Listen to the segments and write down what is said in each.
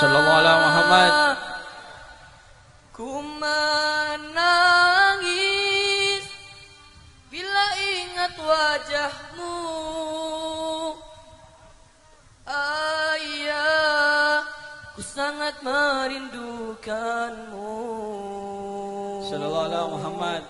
sallallahu alaihi Muhammad. Ku menangis bila ingat wajahmu. Ayah ku sangat merindukanmu. Sallallahu alaihi Muhammad.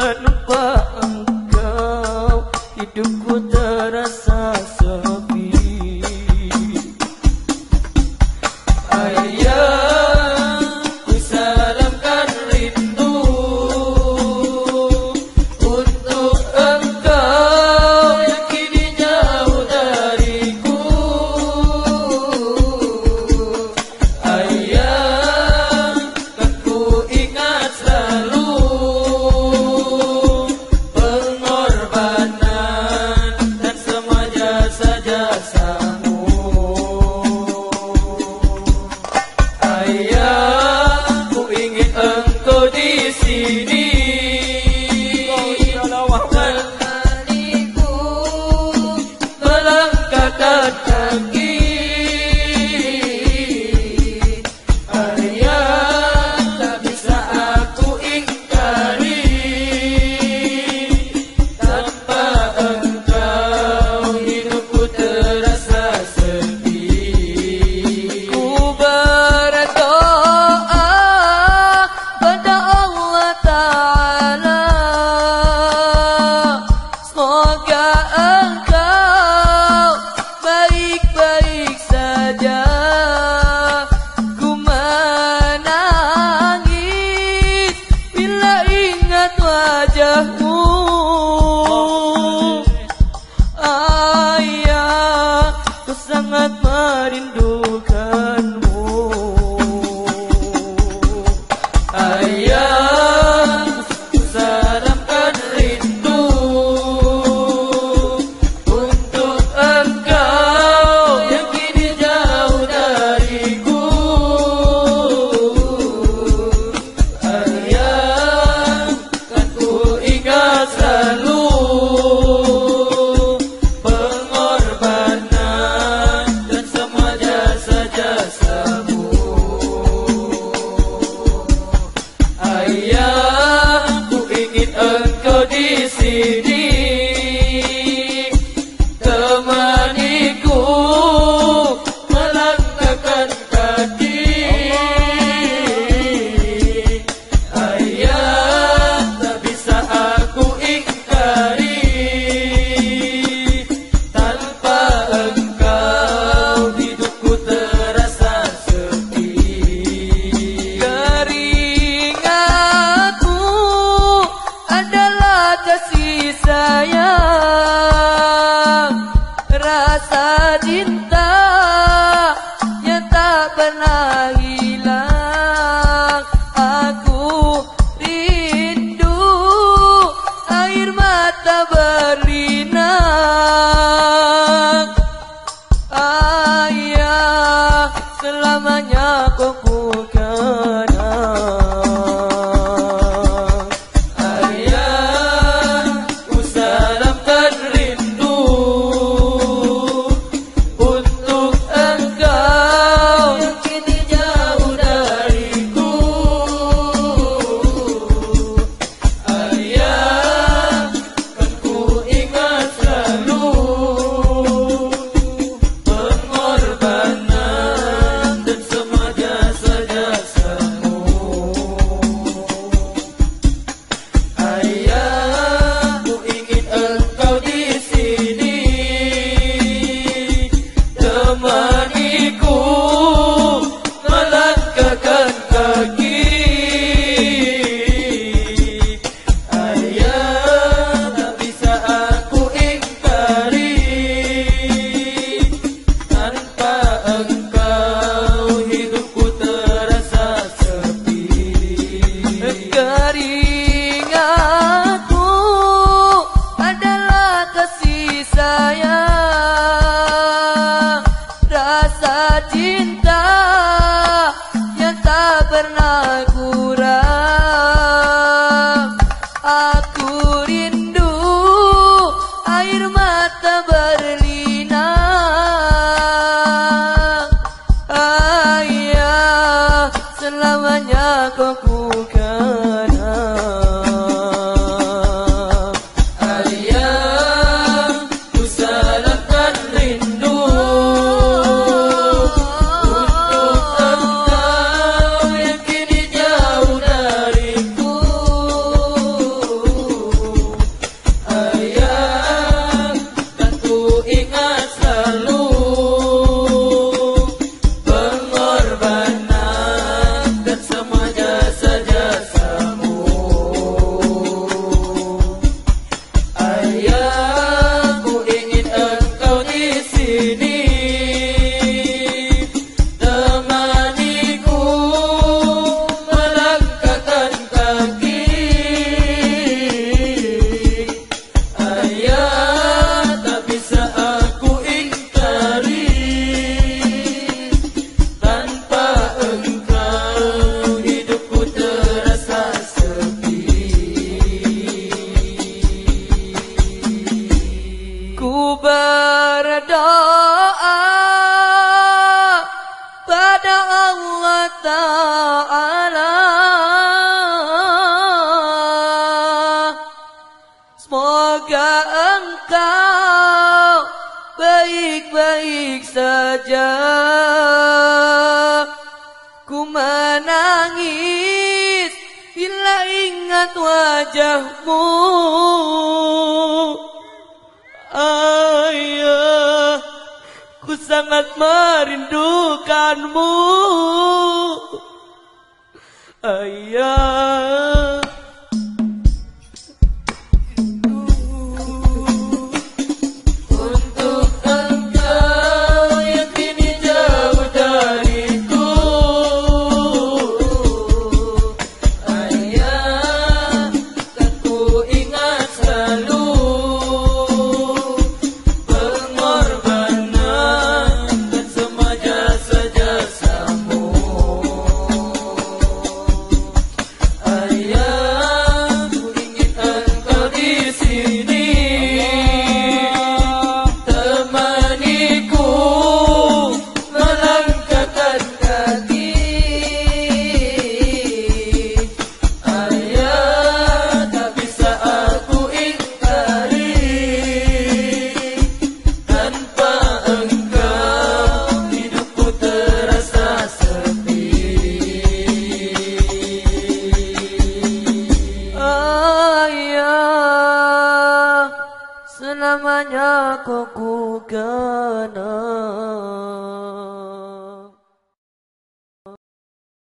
Nupa jasa jasa no. pernah kurang. Ay. Ta'ala Semoga engkau baik-baik saja. Ku menangis bila ingat wajahmu. Amin sangat merindukanmu. Ayah.